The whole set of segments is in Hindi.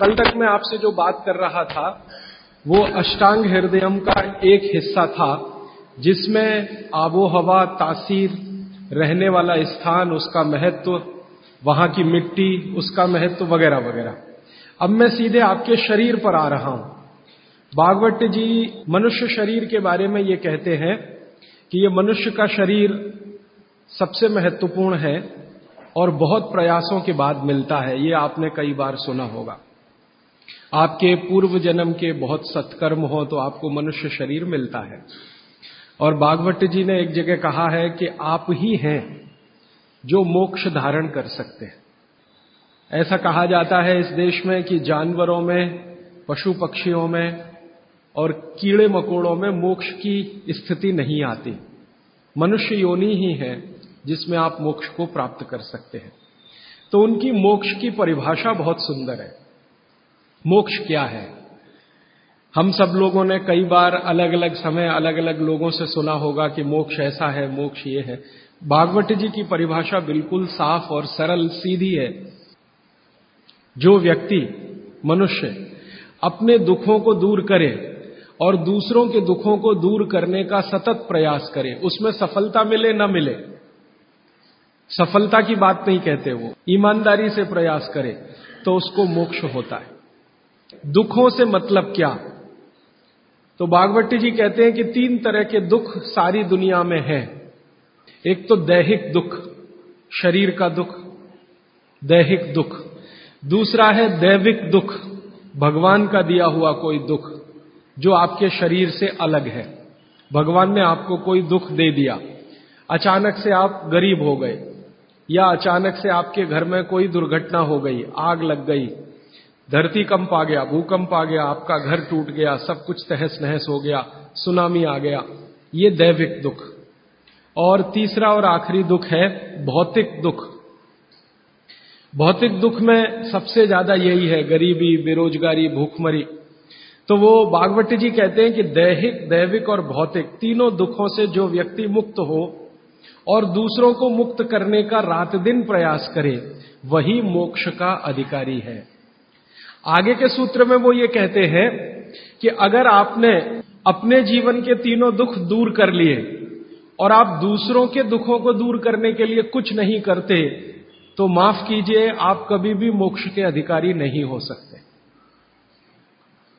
कल तक मैं आपसे जो बात कर रहा था, वो अष्टांग हृदयम का एक हिस्सा था, जिसमें आबो हवा तासीर, रहने वाला स्थान, उसका महत्व, वहाँ की मिट्टी, उसका महत्व वगैरह वगैरह। अब मैं सीधे आपके शरीर पर आ रहा हूँ। बागवट जी मनुष्य शरीर के बारे में ये कहते हैं कि ये मनुष्य का शरीर सबसे महत्वपूर्ण है और बहुत प्रयासों के बाद मिलता है। ये आपने कई बार सुना होगा। आपके पूर्व जन्म के बहुत सत्कर्म हो तो आपको मनुष्य शरीर मिलता है। और बागवट जी ने एक जगह कहा है कि आप ही हैं जो मोक्ष धारण कर सकते हैं। ऐसा कहा जाता है इस देश में कि जानवरों में, पशु पक्षियों में और कीड़े मकोड़ों में मोक्ष की स्थिति नहीं आती। मनुष्य योनि ही है जिसमें आप मोक्ष को प्राप्त कर सकते हैं। तो उनकी मोक्ष की परिभाषा बहुत सुंदर है। मोक्ष क्या है? हम सब लोगों ने कई बार अलग अलग समय अलग अलग लोगों से सुना होगा कि मोक्ष ऐसा है, मोक्ष ये है। भागवत जी की परिभाषा बिल्कुल साफ़ और सरल सीधी है। जो व्यक्ति, मनुष्य, अपने दुखों को दूर करे और दूसरों के दुखों को दूर करने का सतत प्रयास करे, उसमें सफलता मिले न मिले, सफलता की बात नहीं कहते वो। ईमानदारी से प्रयास करे तो उसको मोक्ष होता है। दुखों से मतलब क्या? तो बागवती जी कहते हैं कि तीन तरह के दुख सारी दुनिया में हैं। एक तो दैहिक दुख, शरीर का दुख, दैहिक दुख। दूसरा है दैविक दुख, भगवान का दिया हुआ कोई दुख, जो आपके शरीर से अलग है। भगवान ने आपको कोई दुख दे दिया। अचानक से आप गरीब हो गए, या अचानक से आपके घर में कोई दुर्घटना हो गई, आग लग गई धरती कंप आ गया, भूकंप आ गया, आपका घर टूट गया, सब कुछ तहस नहस हो गया, सुनामी आ गया। ये दैविक दुख। और तीसरा और आखिरी दुख है भौतिक दुख। भौतिक दुख में सबसे ज़्यादा यही है, गरीबी, बेरोजगारी, भूखमरी। तो वो बागवती जी कहते हैं कि दैहिक, दैविक और भौतिक तीनों दुखों से जो व्यक्ति मुक्त हो और दूसरों को मुक्त करने का रात दिन प्रयास करे, वही मोक्ष का अधिकारी है। आगे के सूत्र में वो ये कहते हैं कि अगर आपने अपने जीवन के तीनों दुख दूर कर लिए और आप दूसरों के दुखों को दूर करने के लिए कुछ नहीं करते तो माफ़ कीजिए, आप कभी भी मोक्ष के अधिकारी नहीं हो सकते।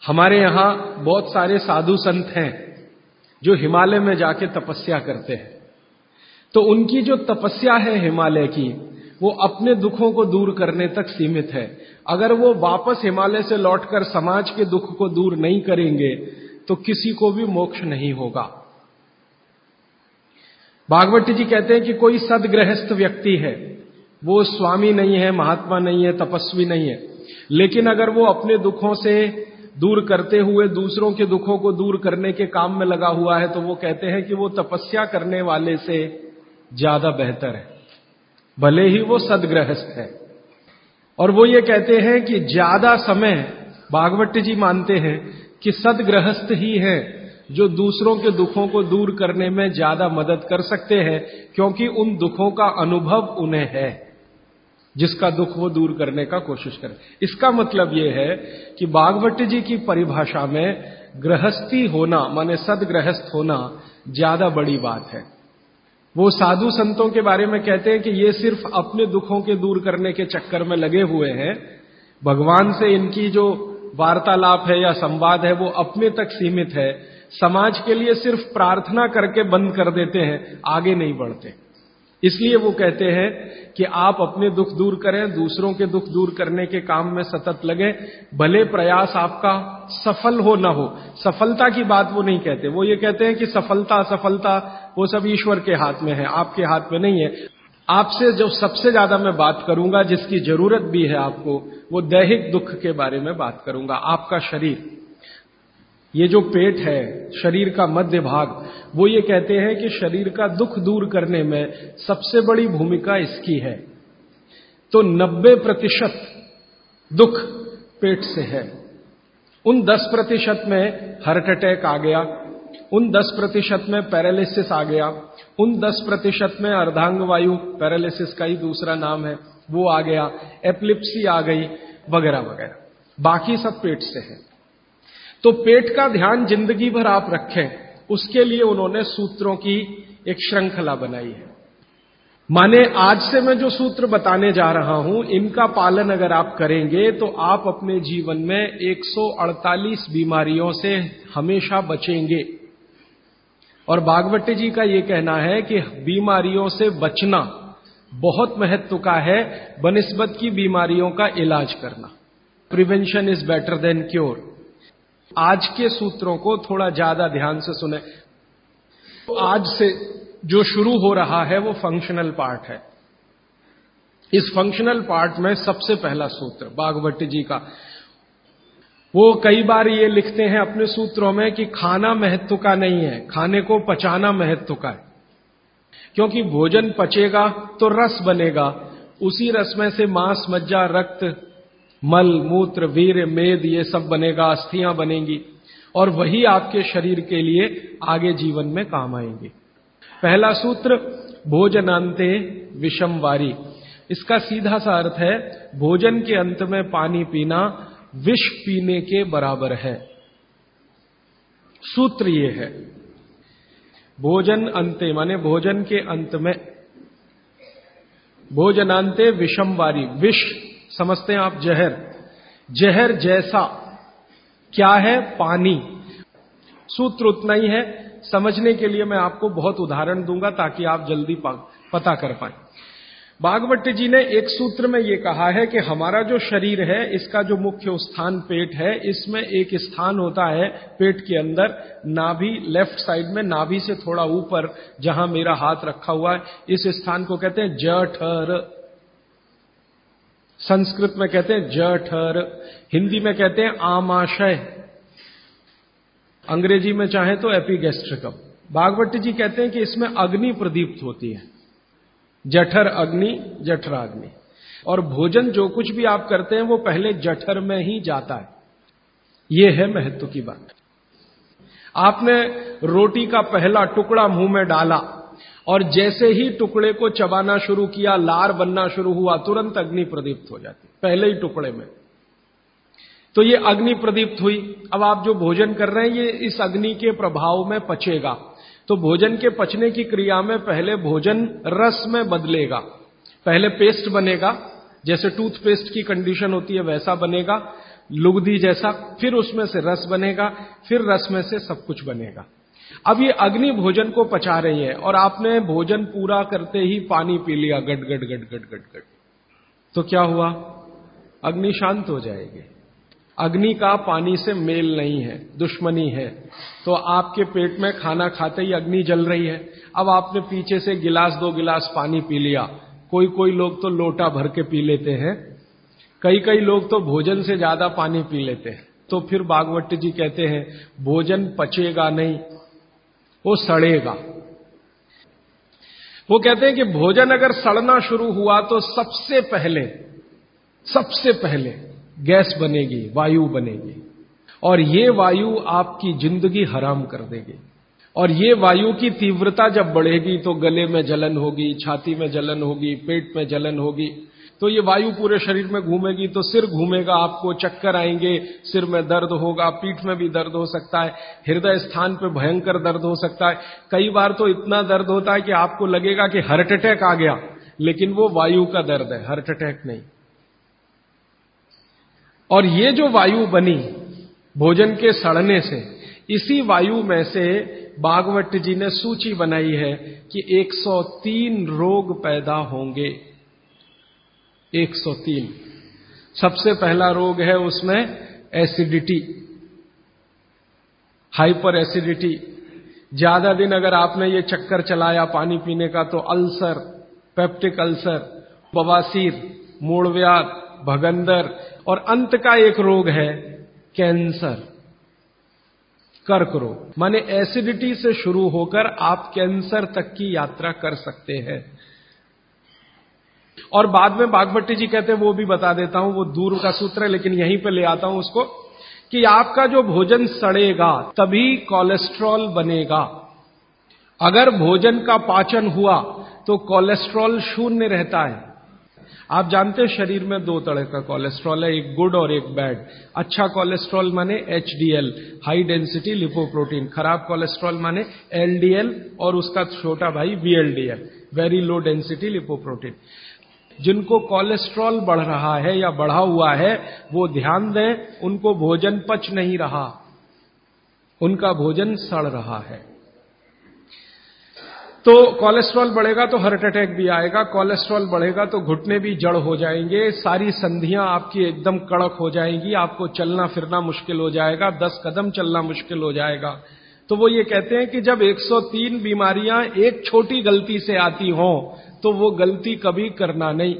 हमारे यहाँ बहुत सारे साधु संत हैं जो हिमालय में जाके तपस्या करते हैं। तो उनकी जो तपस्या है हिमालय की वो अपने दुखों को दूर करने तक सीमित है। अगर वो वापस हिमालय से लौटकर समाज के दुख को दूर नहीं करेंगे तो किसी को भी मोक्ष नहीं होगा। भागवती जी कहते हैं कि कोई सदगृहस्थ व्यक्ति है, वो स्वामी नहीं है, महात्मा नहीं है, तपस्वी नहीं है। लेकिन अगर वो अपने दुखों से दूर करते हुए दूसरों के दुखों को दूर करने के काम में लगा हुआ है तो वो कहते हैं कि वो तपस्या करने वाले से ज़्यादा बेहतर है। भले ही वो सदग्रहस्थ है। और वो ये कहते हैं कि ज़्यादा समय भागवत जी मानते हैं कि सदग्रहस्थ ही है जो दूसरों के दुखों को दूर करने में ज़्यादा मदद कर सकते हैं, क्योंकि उन दुखों का अनुभव उन्हें है, जिसका दुख वो दूर करने का कोशिश करें। इसका मतलब यह है कि बागवट जी की परिभाषा में गृहस्थी होना, माने सदगृहस्थ होना, ज़्यादा बड़ी बात है। वो साधु संतों के बारे में कहते हैं कि ये सिर्फ़ अपने दुखों के दूर करने के चक्कर में लगे हुए हैं। भगवान से इनकी जो वार्तालाप है या संवाद है वो अपने तक सीमित है। समाज के लिए सिर्फ़ प्रार्थना करके बंद कर देते हैं, आगे नहीं बढ़ते। इसलिए वो कहते हैं कि आप अपने दुख दूर करें, दूसरों के दुख दूर करने के काम में सतत लगे, भले प्रयास आपका सफल हो ना हो। सफलता की बात वो नहीं कहते। वो ये कहते हैं कि सफलता असफलता वो सब ईश्वर के हाथ में है, आपके हाथ में नहीं है। आपसे जो सबसे ज़्यादा मैं बात करूँगा, जिसकी ज़रूरत भी है आपको, वो दैहिक दुख के बारे में बात करूँगा, आपका शरीर। ये जो पेट है, शरीर का मध्य भाग, वो ये कहते हैं कि शरीर का दुख दूर करने में सबसे बड़ी भूमिका इसकी है। तो 90 प्रतिशत दुख पेट से है। उन 10 प्रतिशत में हार्ट अटैक आ गया, उन 10 प्रतिशत में पैरालिसिस आ गया, उन 10 प्रतिशत में अर्धांग वायु पैरालिसिस का ही दूसरा नाम है, वो आ गया एप्लिप्सी आ गई, वगैरह वगैरह। बाकी सब पेट से है। तो पेट का ध्यान ज़िंदगी भर आप रखें। उसके लिए उन्होंने सूत्रों की एक श्रृंखला बनाई है। माने आज से मैं जो सूत्र बताने जा रहा हूँ, इनका पालन अगर आप करेंगे तो आप अपने जीवन में 148 बीमारियों से हमेशा बचेंगे। और बागवती जी का यह कहना है कि बीमारियों से बचना बहुत महत्व का है, बनस्बत की बीमारियों का इलाज करना। Prevention is better than cure. आज के सूत्रों को थोड़ा ज़्यादा ध्यान से सुने। तो आज से जो शुरू हो रहा है, वो फंक्शनल पार्ट है। इस फंक्शनल पार्ट में सबसे पहला सूत्र, बागवती जी का, वो कई बार ये लिखते हैं अपने सूत्रों में कि खाना महत्व का नहीं है, खाने को पचाना महत्व का है। क्योंकि भोजन पचेगा तो रस बनेगा, उसी रस में से मांस, मज्जा, रक्त मल, मूत्र, वीर, मेद, ये सब बनेगा, अस्थियाँ बनेंगी, और वही आपके शरीर के लिए आगे जीवन में काम आएँगे। पहला सूत्र भोजनांते विषमवारी। इसका सीधा सा अर्थ है, भोजन के अंत में पानी पीना विष पीने के बराबर है। सूत्र ये है भोजन अंते माने भोजन के अंत में भोजनांते विषमवारी, विष। समझते हैं आप, जहर। जहर जैसा क्या है? पानी। सूत्र उतना ही है। समझने के लिए मैं आपको बहुत उदाहरण दूँगा ताकि आप जल्दी पता कर पाए। बागवट जी ने एक सूत्र में यह कहा है कि हमारा जो शरीर है, इसका जो मुख्य स्थान पेट है, इसमें एक स्थान होता है पेट के अंदर, नाभि लेफ़्ट साइड में, नाभि से थोड़ा ऊपर, जहाँ मेरा हाथ रखा हुआ है। इस स्थान को कहते हैं जठर। संस्कृत में कहते हैं जठर, हिंदी में कहते हैं आमाशय। अंग्रेज़ी में चाहे तो एपीगेस्ट्रिकम। बागवती जी कहते हैं कि इसमें अग्नि प्रदीप्त होती है। जठर अग्नि, जठराग्नि। और भोजन जो कुछ भी आप करते हैं वो पहले जठर में ही जाता है। ये है महत्व की बात। आपने रोटी का पहला टुकड़ा मुँह में डाला। और जैसे ही टुकड़े को चबाना शुरू किया, लार बनना शुरू हुआ, तुरंत अग्नि प्रदीप्त हो जाती, पहले ही टुकड़े में। तो ये अग्नि प्रदीप्त हुई। अब आप जो भोजन कर रहे हैं, ये इस अग्नि के प्रभाव में पचेगा। तो भोजन के पचने की क्रिया में पहले भोजन रस में बदलेगा। पहले पेस्ट बनेगा, जैसे टूथपेस्ट की कंडीशन होती है, वैसा बनेगा, लुगदी जैसा, फिर उसमें से रस बनेगा, फिर रस में से सब कुछ बनेगा। अब ये अग्नि भोजन को पचा रही है और आपने भोजन पूरा करते ही पानी पी लिया, गट गट गट गट गट गट। तो क्या हुआ? अग्नि शांत हो जाएगी। अग्नि का पानी से मेल नहीं है, दुश्मनी है। तो आपके पेट में खाना खाते ही अग्नि जल रही है। अब आपने पीछे से गिलास, दो गिलास पानी पी लिया। कोई कोई लोग तो लोटा भर के पी लेते हैं। कई कई लोग तो भोजन से ज़्यादा पानी पी लेते हैं। तो फिर बागवट जी कहते हैं, भोजन पचेगा नहीं वो सड़ेगा। वो कहते हैं कि भोजन अगर सड़ना शुरू हुआ तो सबसे पहले सबसे पहले गैस बनेगी, वायु बनेगी। और ये वायु आपकी ज़िंदगी हराम कर देगी। और ये वायु की तीव्रता जब बढ़ेगी तो गले में जलन होगी, छाती में जलन होगी, पेट में जलन होगी तो ये वायु पूरे शरीर में घूमेगी तो सिर घूमेगा, आपको चक्कर आएँगे, सिर में दर्द होगा, पीठ में भी दर्द हो सकता है, हृदय स्थान पे भयंकर दर्द हो सकता है। कई बार तो इतना दर्द होता है कि आपको लगेगा कि हार्ट अटैक आ गया, लेकिन वो वायु का दर्द है हार्ट अटैक नहीं। और ये जो वायु बनी, भोजन के सड़ने से, इसी वायु में से बागवट जी ने सूची बनाई है कि 103 रोग पैदा होंगे। 103 सबसे पहला रोग है उसमें एसिडिटी, हाइपर एसिडिटी। ज़्यादा दिन अगर आपने ये चक्कर चलाया पानी पीने का तो अल्सर, पेप्टिक अल्सर, बवासीर मूड़व्याध भगंदर, और अंत का एक रोग है कैंसर, कर्क रोग। माने एसिडिटी से शुरू होकर आप कैंसर तक की यात्रा कर सकते हैं। और बाद में बागभट्टी जी कहते हैं, वो भी बता देता हूँ, वो दूर का सूत्र है, लेकिन यहीं पे ले आता हूँ उसको, कि आपका जो भोजन सड़ेगा, तभी कोलेस्ट्रॉल बनेगा। अगर भोजन का पाचन हुआ तो कोलेस्ट्रॉल शून्य रहता है। आप जानते हैं, शरीर में दो तरह का कोलेस्ट्रॉल है, एक गुड और एक बैड। अच्छा कोलेस्ट्रॉल माने एच हाई डेंसिटी लिपोप्रोटीन, खराब कोलेस्ट्रॉल माने एलडीएल, और उसका छोटा भाई VLDL, very low density lipoprotein. जिनको कोलेस्ट्रॉल बढ़ रहा है या बढ़ा हुआ है, वो ध्यान दें, उनको भोजन पच नहीं रहा। उनका भोजन सड़ रहा है। तो कोलेस्ट्रॉल बढ़ेगा तो हार्ट अटैक भी आएगा, कोलेस्ट्रॉल बढ़ेगा तो घुटने भी जड़ हो जाएँगे, सारी संधियाँ आपकी एकदम कड़क हो जाएँगी, आपको चलना फिरना मुश्किल हो जाएगा, दस कदम चलना मुश्किल हो जाएगा। तो वो ये कहते हैं कि जब 103 बीमारियाँ एक छोटी गलती से आती हों तो वो गलती कभी करना नहीं।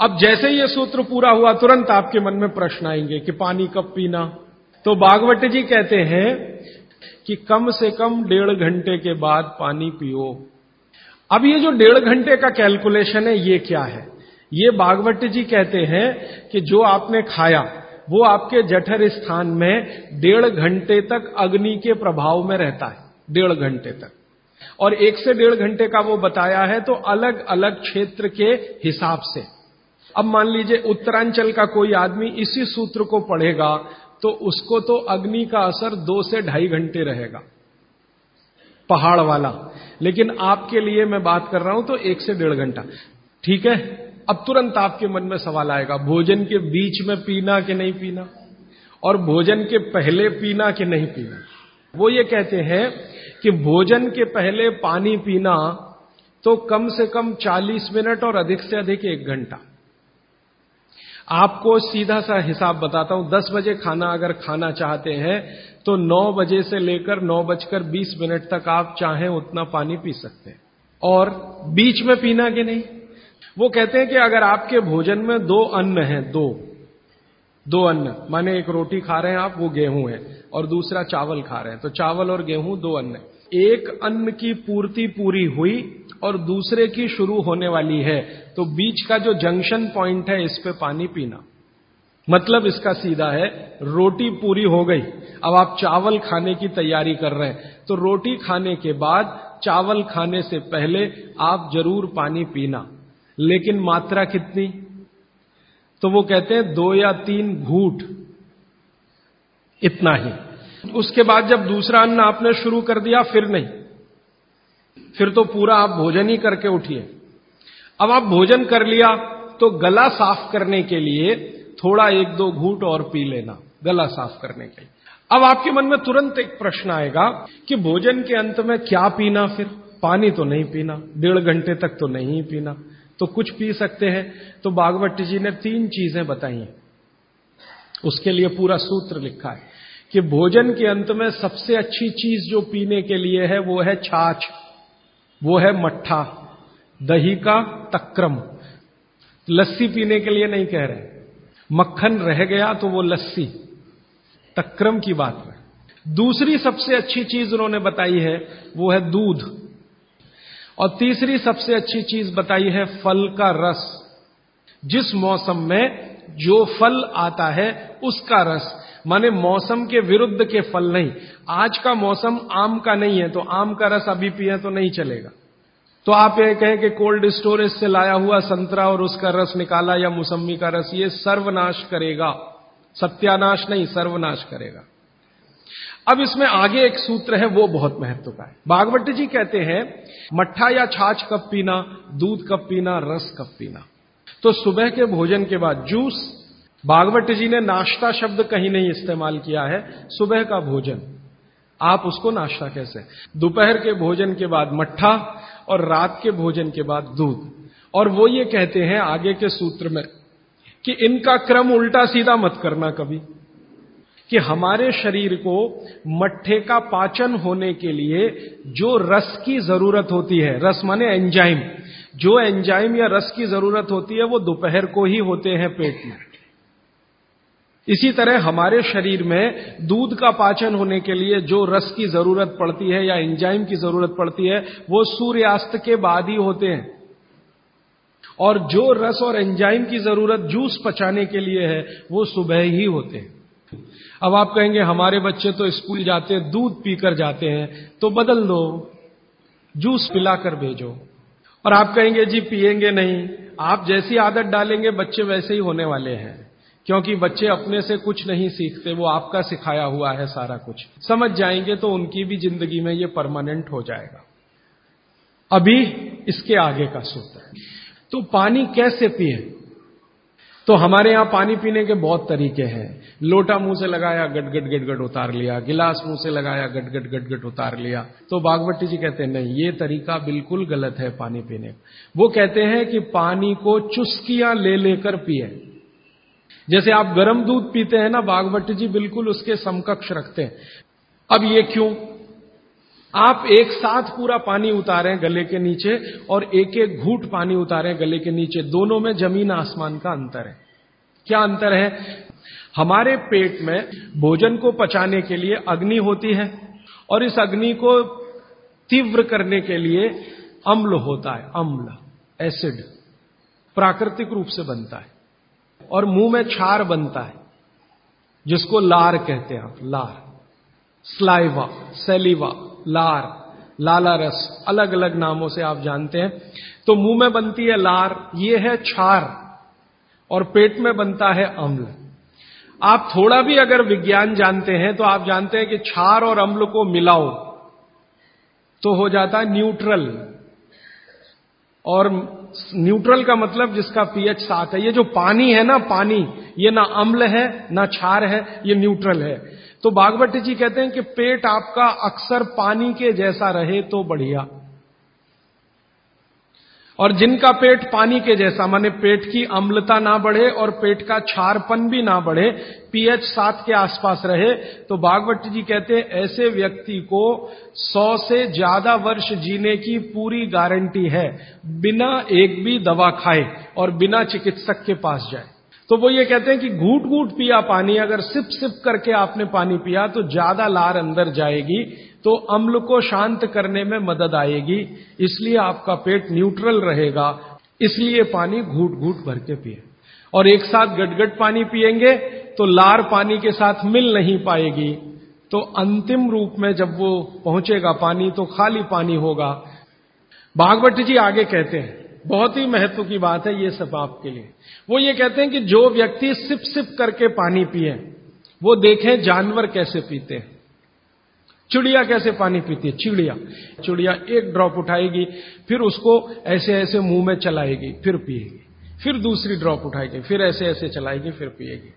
अब जैसे ये सूत्र पूरा हुआ, तुरंत आपके मन में प्रश्न आएँगे कि पानी कब पीना? तो बागवट जी कहते हैं कि कम से कम डेढ़ घंटे के बाद पानी पियो। अब ये जो डेढ़ घंटे का कैलकुलेशन है, ये क्या है? ये बागवट जी कहते हैं कि जो आपने खाया, वो आपके जठर स्थान में डेढ़ घंटे तक अग्नि के प्रभाव में रहता है। डेढ़ घंटे तक। और एक से डेढ़ घंटे का वो बताया है तो अलग अलग क्षेत्र के हिसाब से। अब मान लीजिए उत्तरांचल का कोई आदमी इसी सूत्र को पढ़ेगा तो उसको तो अग्नि का असर दो से ढाई घंटे रहेगा, पहाड़ वाला। लेकिन आपके लिए मैं बात कर रहा हूँ तो एक से डेढ़ घंटा। ठीक है? अब तुरंत आपके मन में सवाल आएगा, भोजन के बीच में पीना कि नहीं पीना? और भोजन के पहले पीना कि नहीं पीना? वो ये कहते हैं कि भोजन के पहले पानी पीना तो कम से कम 40 मिनट और अधिक से अधिक एक घंटा। आपको सीधा सा हिसाब बताता हूँ 10 बजे खाना अगर खाना चाहते हैं तो 9 बजे से लेकर नौ बजकर बीस मिनट तक आप चाहें उतना पानी पी सकते हैं। और बीच में पीना कि नहीं? वो कहते हैं कि अगर आपके भोजन में दो अन्न हैं, दो दो अन्न। माने एक रोटी खा रहे हैं आप, वो गेहूँ है, और दूसरा चावल खा रहे हैं। तो चावल और गेहूँ दो अन्न। एक अन्न की पूर्ति पूरी हुई और दूसरे की शुरू होने वाली है। तो बीच का जो जंक्शन पॉइंट है, इस पे पानी पीना। मतलब इसका सीधा है, रोटी पूरी हो गई। अब आप चावल खाने की तैयारी कर रहे हैं। तो रोटी खाने के बाद, चावल खाने से पहले आप ज़रूर पानी पीना। लेकिन मात्रा कितनी? तो वो कहते हैं, दो या तीन घूट। इतना ही। उसके बाद जब दूसरा अन्न आपने शुरू कर दिया, फिर नहीं। फिर तो पूरा आप भोजन ही करके उठिए। अब आप भोजन कर लिया तो गला साफ़ करने के लिए थोड़ा एक दो घूट और पी लेना, गला साफ़ करने के लिए। अब आपके मन में तुरंत एक प्रश्न आएगा कि भोजन के अंत में क्या पीना फिर? पानी तो नहीं पीना, डेढ़ घंटे तक तो नहीं पीना। तो कुछ पी सकते हैं। तो बागवती जी ने तीन चीज़ें बताई उसके लिए पूरा सूत्र लिखा है कि भोजन के अंत में सबसे अच्छी चीज़ जो पीने के लिए है, वो है छाछ, वो है मट्ठा, दही का तक्रम। लस्सी पीने के लिए नहीं कह रहे। मक्खन रह गया तो वो लस्सी, तक्रम की बात है दूसरी सबसे अच्छी चीज़ उन्होंने बताई है, वो है दूध। और तीसरी सबसे अच्छी चीज़ बताई है फल का रस। जिस मौसम में जो फल आता है, उसका रस। माने मौसम के विरुद्ध के फल नहीं। आज का मौसम आम का नहीं है तो आम का रस अभी पिए तो नहीं चलेगा। तो आप ये कहें कि कोल्ड स्टोरेज से लाया हुआ संतरा और उसका रस निकाला या मौसमी का रस, ये सर्वनाश करेगा। सत्यानाश नहीं, सर्वनाश करेगा। अब इसमें आगे एक सूत्र है, वो बहुत महत्व का है। बागवती जी कहते हैं, मट्ठा या छाछ कब पीना, दूध कब पीना, रस कब पीना। तो सुबह के भोजन के बाद जूस बागवती जी ने नाश्ता शब्द कहीं नहीं इस्तेमाल किया है, सुबह का भोजन। आप उसको नाश्ता कैसे? दोपहर के भोजन के बाद मट्ठा और रात के भोजन के बाद दूध। और वो ये कहते हैं आगे के सूत्र में कि इनका क्रम उल्टा सीधा मत करना कभी। कि हमारे शरीर को मट्ठे का पाचन होने के लिए जो रस की ज़रूरत होती है, रस माने एंजाइम जो एंजाइम या रस की ज़रूरत होती है वो दोपहर को ही होते हैं पेट में। इसी तरह हमारे शरीर में दूध का पाचन होने के लिए जो रस की ज़रूरत पड़ती है या एंजाइम की ज़रूरत पड़ती है, वो सूर्यास्त के बाद ही होते हैं। और जो रस और एंजाइम की ज़रूरत जूस पचाने के लिए है, वो सुबह ही होते हैं। अब आप कहेंगे, हमारे बच्चे तो स्कूल जाते हैं, दूध पीकर जाते हैं तो बदल दो, जूस पिलाकर भेजो। और आप कहेंगे, जी पिएँगे नहीं। आप जैसी आदत डालेंगे, बच्चे वैसे ही होने वाले हैं। क्योंकि बच्चे अपने से कुछ नहीं सीखते, वो आपका सिखाया हुआ है सारा कुछ। समझ जाएँगे तो उनकी भी ज़िंदगी में ये परमानेंट हो जाएगा। अभी इसके आगे का सूत्र तो पानी कैसे पिए? तो हमारे यहाँ पानी पीने के बहुत तरीके हैं। लोटा मुँह से लगाया गट गट गट गट उतार लिया, गिलास मुँह से लगाया गट गट गट गट उतार लिया। तो बागवती जी कहते हैं, नहीं, ये तरीका बिल्कुल गलत है पानी पीने का। वो कहते हैं कि पानी को चुस्कियाँ ले लेकर पिए। जैसे आप गर्म दूध पीते हैं ना, बागवती जी बिल्कुल उसके समकक्ष रखते हैं। अब ये क्यों? आप एक साथ पूरा पानी उतारें गले के नीचे और एक एक घूट पानी उतारें गले के नीचे। दोनों में ज़मीन आसमान का अंतर है। क्या अंतर है? हमारे पेट में भोजन को पचाने के लिए अग्नि होती है और इस अग्नि को तीव्र करने के लिए अम्ल होता है, अम्ल, एसिड, प्राकृतिक रूप से बनता है। और मुँह में छार बनता है, जिसको लार कहते हैं आप, लार, स्लाइवा, सेलिवा, लार लाला रस अलग अलग नामों से आप जानते हैं। तो मुँह में बनती है लार, ये है छार और पेट में बनता है अम्ल। आप थोड़ा भी अगर विज्ञान जानते हैं तो आप जानते हैं कि छार और अम्ल को मिलाओ तो हो जाता है न्यूट्रल। और न्यूट्रल का मतलब जिसका पीएच सात है, ये जो पानी है ना, पानी, ये ना अम्ल है, ना छार है, ये न्यूट्रल है। तो बागवती जी कहते हैं कि पेट आपका अक्सर पानी के जैसा रहे तो बढ़िया। और जिनका पेट पानी के जैसा, माने पेट की अम्लता ना बढ़े और पेट का छारपन भी ना बढ़े, पीएच सात के आसपास रहे तो बागवती जी कहते हैं, ऐसे व्यक्ति को सौ से ज़्यादा वर्ष जीने की पूरी गारंटी है, बिना एक भी दवा खाए और बिना चिकित्सक के पास जाए। तो वो ये कहते हैं कि घूट घूट पिया पानी, अगर सिप सिप करके आपने पानी पिया तो ज़्यादा लार अंदर जाएगी तो अम्ल को शांत करने में मदद आएगी, इसलिए आपका पेट न्यूट्रल रहेगा, इसलिए पानी घूट घूट भर के पिए। और एक साथ गटगट पानी पिएँगे तो लार पानी के साथ मिल नहीं पाएगी। तो अंतिम रूप में जब वो पहुंचेगा पानी तो खाली पानी होगा। भागवत जी आगे कहते हैं, बहुत ही महत्व की बात है ये सब आपके लिए। वो ये कहते हैं कि जो व्यक्ति सिप सिप करके पानी पिए, वो देखें जानवर कैसे पीते हैं। चिड़िया कैसे पानी पीती है? चिड़िया। चिड़िया एक ड्रॉप उठाएगी, फिर उसको ऐसे ऐसे मुँह में चलाएगी, फिर पिएगी। फिर दूसरी ड्रॉप उठाएगी, फिर ऐसे ऐसे चलाएगी, फिर पिएगी।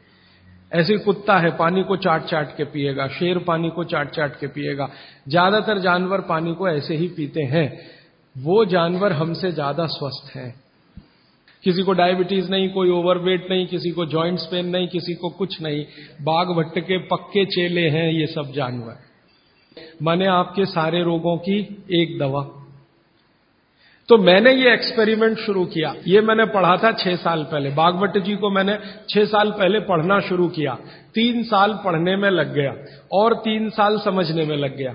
ऐसे कुत्ता है, पानी को चाट चाट के पिएगा, शेर पानी को चाट चाट के पिएगा। ज़्यादातर जानवर पानी को ऐसे ही पीते हैं। वो जानवर हमसे ज़्यादा स्वस्थ है। किसी को डायबिटीज़ नहीं, कोई ओवरवेट नहीं, किसी को जॉइंट्स पेन नहीं, किसी को कुछ नहीं। बाघ भट्ट के पक्के चेले हैं ये सब जानवर। माने आपके सारे रोगों की एक दवा। तो मैंने ये एक्सपेरिमेंट शुरू किया। ये मैंने पढ़ा था छह साल पहले। बागवट जी को मैंने छह साल पहले पढ़ना शुरू किया। तीन साल पढ़ने में लग गया और तीन साल समझने में लग गया।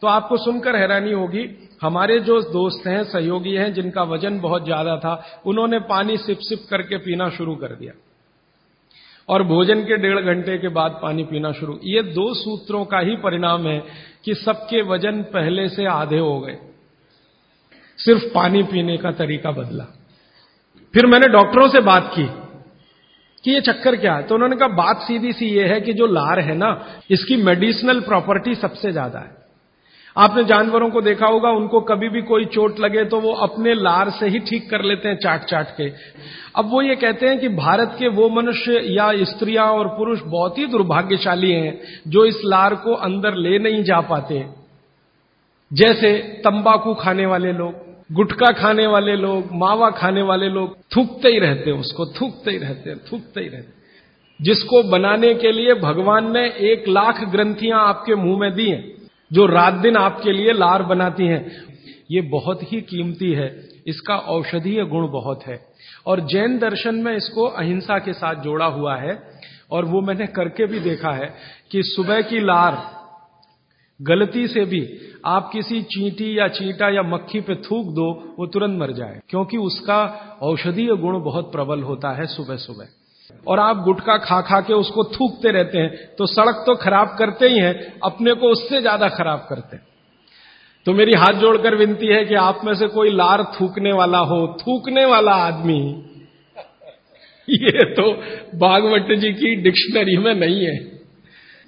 तो आपको सुनकर हैरानी होगी, हमारे जो दोस्त हैं, सहयोगी हैं, जिनका वज़न बहुत ज़्यादा था, उन्होंने पानी सिप सिप करके पीना शुरू कर दिया। और भोजन के डेढ़ घंटे के बाद पानी पीना शुरू। ये दो सूत्रों का ही परिणाम है कि सबके वज़न पहले से आधे हो गए। सिर्फ़ पानी पीने का तरीका बदला। फिर मैंने डॉक्टरों से बात की कि ये चक्कर क्या है? तो उन्होंने कहा, बात सीधी सी ये है कि जो लार है ना, इसकी मेडिसिनल प्रॉपर्टी सबसे ज़्यादा है। आपने जानवरों को देखा होगा, उनको कभी भी कोई चोट लगे तो वो अपने लार से ही ठीक कर लेते हैं चाट चाट के। अब वो ये कहते हैं कि भारत के वो मनुष्य या स्त्रियाँ और पुरुष बहुत ही दुर्भाग्यशाली हैं, जो इस लार को अंदर ले नहीं जा पाते। जैसे तंबाकू खाने वाले लोग, गुटखा खाने वाले लोग, मावा खाने वाले लोग, थूकते ही रहते हैं उसको, थूकते ही रहते हैं, थूकते ही रहते जिसको बनाने के लिए भगवान ने एक लाख ग्रंथियाँ आपके मुँह में दी हैं। जो रात दिन आपके लिए लार बनाती हैं, ये बहुत ही कीमती है। इसका औषधीय गुण बहुत है। और जैन दर्शन में इसको अहिंसा के साथ जोड़ा हुआ है, और वो मैंने करके भी देखा है कि सुबह की लार, गलती से भी आप किसी चींटी या चींटा या मक्खी पे थूक दो, वो तुरंत मर जाए, क्योंकि उसका औषधीय गुण बहुत प्रबल होता है सुबह सुबह और आप गुटखा खा खा के उसको थूकते रहते हैं तो सड़क तो खराब करते ही हैं, अपने को उससे ज़्यादा खराब करते हैं। तो मेरी हाथ जोड़कर विनती है कि आप में से कोई लार थूकने वाला हो, थूकने वाला आदमी। ये तो भागवत जी की डिक्शनरी में नहीं है।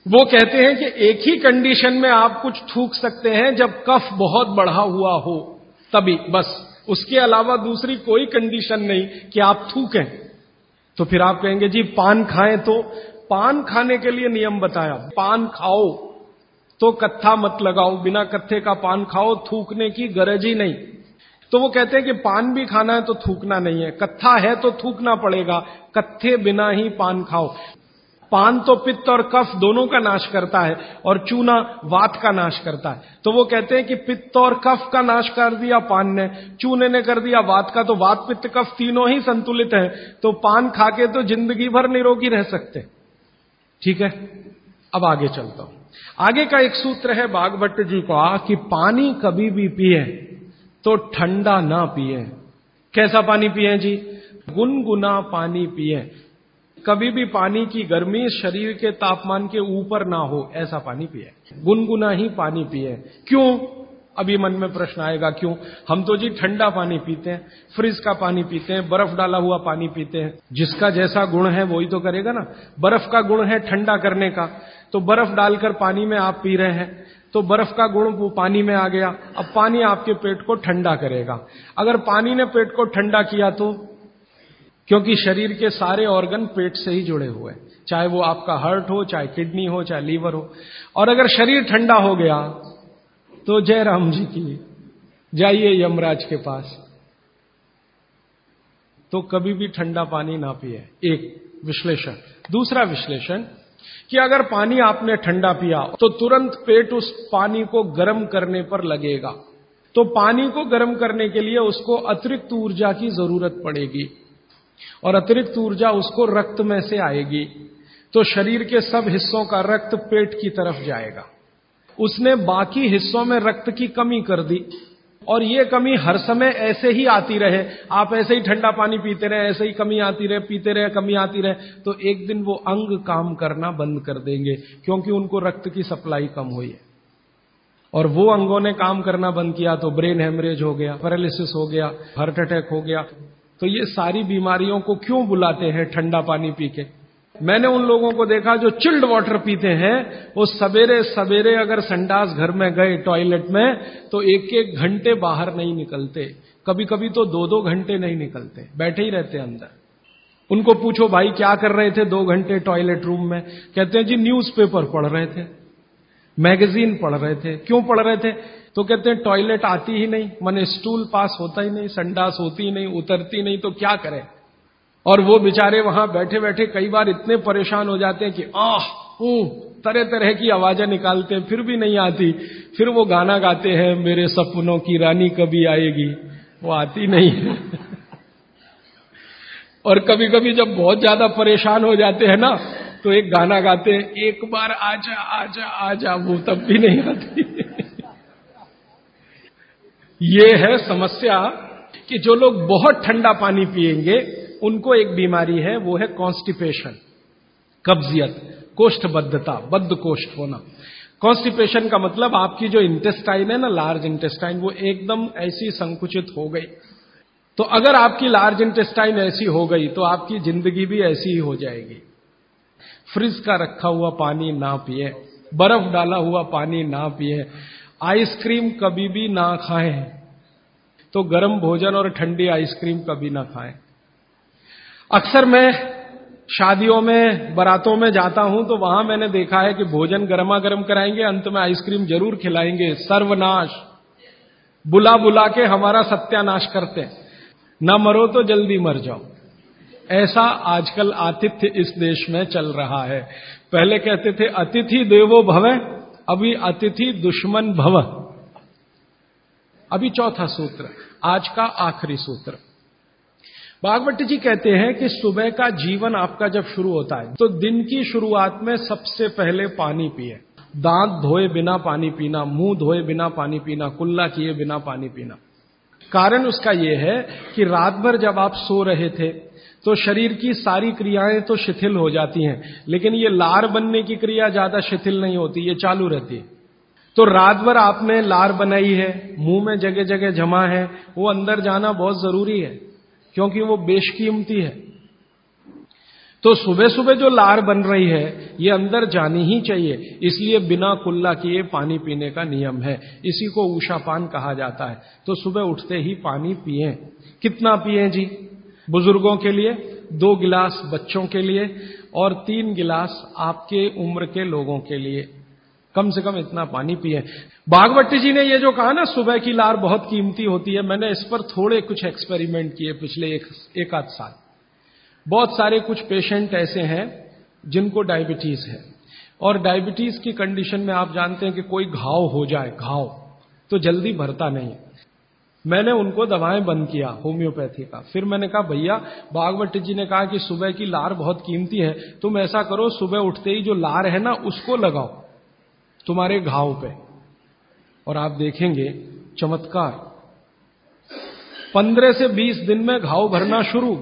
वो कहते हैं कि एक ही कंडीशन में आप कुछ थूक सकते हैं, जब कफ बहुत बढ़ा हुआ हो, तभी, बस। उसके अलावा दूसरी कोई कंडीशन नहीं कि आप थूकें। तो फिर आप कहेंगे, जी, पान खाएँ तो पान खाने के लिए नियम बताया। पान खाओ तो कत्था मत लगाओ। बिना कत्थे का पान खाओ, थूकने की गरज ही नहीं। तो वो कहते हैं कि पान भी खाना है तो थूकना नहीं है। कत्था है तो थूकना पड़ेगा। कत्थे बिना ही पान खाओ। पान तो पित्त और कफ दोनों का नाश करता है और चूना वात का नाश करता है। तो वो कहते हैं कि पित्त और कफ का नाश कर दिया पान ने चूने ने कर दिया वात का तो वात, पित्त, कफ तीनों ही संतुलित है। तो पान खा के तो ज़िंदगी भर निरोगी रह सकते। ठीक है? अब आगे चलता हूँ। आगे का एक सूत्र है बागभट्ट जी का कि पानी कभी भी पिए तो ठंडा ना पिए। कैसा पानी पिए जी? गुनगुना पानी पिए। कभी भी पानी की गर्मी शरीर के तापमान के ऊपर ना हो, ऐसा पानी पिए। गुनगुना ही पानी पिए। क्यों? अभी मन में प्रश्न आएगा, क्यों? हम तो जी ठंडा पानी पीते हैं, फ्रिज का पानी पीते हैं, बर्फ़ डाला हुआ पानी पीते हैं। जिसका जैसा गुण है, वही तो करेगा ना। बर्फ़ का गुण है ठंडा करने का। तो बर्फ़ डालकर पानी में आप पी रहे हैं तो बर्फ़ का गुण वो पानी में आ गया। अब पानी आपके पेट को ठंडा करेगा। अगर पानी ने पेट को ठंडा किया तो? क्योंकि शरीर के सारे ऑर्गन पेट से ही जुड़े हुए हैं। चाहे वो आपका हार्ट हो, चाहे किडनी हो, चाहे लीवर हो। और अगर शरीर ठंडा हो गया तो जय राम जी की, जाइए यमराज के पास। तो कभी भी ठंडा पानी ना पिए। एक विश्लेषण। दूसरा विश्लेषण, कि अगर पानी आपने ठंडा पिया तो तुरंत पेट उस पानी को गर्म करने पर लगेगा। तो पानी को गर्म करने के लिए उसको अतिरिक्त ऊर्जा की ज़रूरत पड़ेगी। और अतिरिक्त ऊर्जा उसको रक्त में से आएगी। तो शरीर के सब हिस्सों का रक्त पेट की तरफ़ जाएगा। उसने बाकी हिस्सों में रक्त की कमी कर दी। और ये कमी हर समय ऐसे ही आती रहे। आप ऐसे ही ठंडा पानी पीते रहे, ऐसे ही कमी आती रहे, पीते रहे, कमी आती रहे तो एक दिन वो अंग काम करना बंद कर देंगे, क्योंकि उनको रक्त की सप्लाई कम हुई है। और वो अंगों ने काम करना बंद किया तो ब्रेन हेमरेज हो गया, पैरालिसिस हो गया, हार्ट अटैक हो गया। तो ये सारी बीमारियों को क्यों बुलाते हैं ठंडा पानी पी के? मैंने उन लोगों को देखा जो चिल्ड वाटर पीते हैं। वो सवेरे सवेरे अगर संडास घर में गए, टॉयलेट में तो एक एक घंटे बाहर नहीं निकलते। कभी कभी तो दो दो घंटे नहीं निकलते। बैठे ही रहते अंदर। उनको पूछो, भाई, क्या कर रहे थे दो घंटे टॉयलेट रूम में? कहते हैं, जी, न्यूज़पेपर पढ़ रहे थे। मैगजीन पढ़ रहे थे। क्यों पढ़ रहे थे? तो कहते हैं, टॉयलेट आती ही नहीं, मन स्टूल पास होता ही नहीं, संडास होती ही नहीं, उतरती नहीं तो क्या करें? और वो बेचारे वहाँ बैठे बैठे कई बार इतने परेशान हो जाते हैं कि, आह तरह तरह की आवाज़ें निकालते हैं, फिर भी नहीं आती। फिर वो गाना गाते हैं, मेरे सपनों की रानी कभी आएगी। वो आती नहीं। है और कभी कभी जब बहुत ज़्यादा परेशान हो जाते हैं ना तो एक गाना गाते हैं, एक बार आजा आजा आजा, वो तब भी नहीं आती। ये है समस्या कि जो लोग बहुत ठंडा पानी पिएँगे, उनको एक बीमारी है, वो है कॉन्स्टिपेशन कब्जियत, कोष्ठबद्धता बद्ध कोष्ठ होना। कॉन्स्टिपेशन का मतलब आपकी जो इंटेस्टाइन है ना लार्ज इंटेस्टाइन वो एकदम ऐसी संकुचित हो गई। तो अगर आपकी लार्ज इंटेस्टाइन ऐसी हो गई तो आपकी ज़िंदगी भी ऐसी ही हो जाएगी। फ्रिज का रखा हुआ पानी ना पिए, बर्फ़ डाला हुआ पानी ना पिए, आइसक्रीम कभी भी ना खाएँ तो गर्म भोजन और ठंडी आइसक्रीम कभी ना खाएँ। अक्सर मैं शादियों में, बरातों में जाता हूँ तो वहाँ मैंने देखा है कि भोजन गर्मा गर्म कराएँगे, अंत में आइसक्रीम ज़रूर खिलाएँगे। सर्वनाश। बुला बुला के हमारा सत्यानाश करते हैं। न मरो तो जल्दी मर जाओ। ऐसा आजकल आतिथ्य इस देश में चल रहा है। पहले कहते थे, अतिथि देवो भवे, अभी अतिथि दुश्मन भव। अभी चौथा सूत्र, आज का आखिरी सूत्र। भागवत जी कहते हैं कि सुबह का जीवन आपका जब शुरू होता है तो दिन की शुरुआत में सबसे पहले पानी पिए। दांत धोए बिना पानी पीना, मुँह धोए बिना पानी पीना, कुल्ला किए बिना पानी पीना। कारण उसका यह है कि रात भर जब आप सो रहे थे तो शरीर की सारी क्रियाएँ तो शिथिल हो जाती हैं, लेकिन ये लार बनने की क्रिया ज़्यादा शिथिल नहीं होती, ये चालू रहती है। तो रात भर आपने लार बनाई है, मुँह में जगह जगह जमा है, वो अंदर जाना बहुत ज़रूरी है, क्योंकि वो बेशकीमती है। तो सुबह सुबह जो लार बन रही है, ये अंदर जानी ही चाहिए, इसलिए बिना कुल्ला किए पानी पीने का नियम है, इसी को ऊषापान कहा जाता है। तो सुबह उठते ही पानी पिए। कितना पिए जी? बुज़ुर्गों के लिए दो गिलास बच्चों के लिए और तीन गिलास आपके उम्र के लोगों के लिए। कम से कम इतना पानी पिए। बागवती जी ने ये जो कहा ना सुबह की लार बहुत कीमती होती है मैंने इस पर थोड़े कुछ एक्सपेरिमेंट किए पिछले एक, एक आध साल। बहुत सारे कुछ पेशेंट ऐसे हैं जिनको डायबिटीज़ है। और डायबिटीज़ की कंडीशन में आप जानते हैं कि कोई घाव हो जाए घाव तो जल्दी भरता नहीं। मैंने उनको दवाएँ बंद किया, होम्योपैथी का। फिर मैंने कहा, भैया बागवती जी ने कहा कि सुबह की लार बहुत कीमती है, तुम ऐसा करो, सुबह उठते ही जो लार है ना, उसको लगाओ, तुम्हारे घाव पे। और आप देखेंगे, चमत्कार। पंद्रह से बीस दिन में घाव भरना शुरू,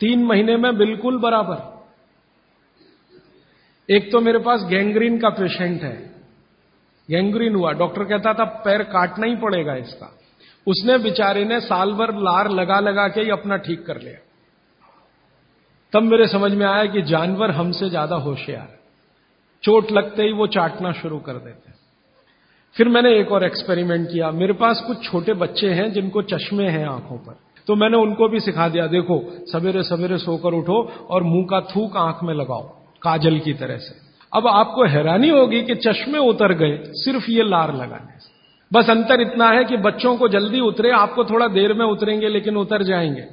तीन महीने में बिल्कुल बराबर। एक तो मेरे पास गैंग्रीन का पेशेंट है। गैंग्रीन हुआ, डॉक्टर कहता था, पैर काटना ही पड़ेगा इसका। उसने बेचारे ने साल भर लार लगा लगा के ही अपना ठीक कर लिया। तब मेरे समझ में आया कि जानवर हमसे ज़्यादा होशियार चोट लगते ही वो चाटना शुरू कर देते फिर मैंने एक और एक्सपेरिमेंट किया। मेरे पास कुछ छोटे बच्चे हैं जिनको चश्मे हैं आँखों पर। तो मैंने उनको भी सिखा दिया, देखो, सवेरे सवेरे सोकर उठो और मुँह का थूक आँख में लगाओ, काजल की तरह से। अब आपको हैरानी होगी कि चश्मे उतर गए सिर्फ़ ये लार लगाने से। बस अंतर इतना है कि बच्चों को जल्दी उतरे, आपको थोड़ा देर में उतरेंगे, लेकिन उतर जाएँगे।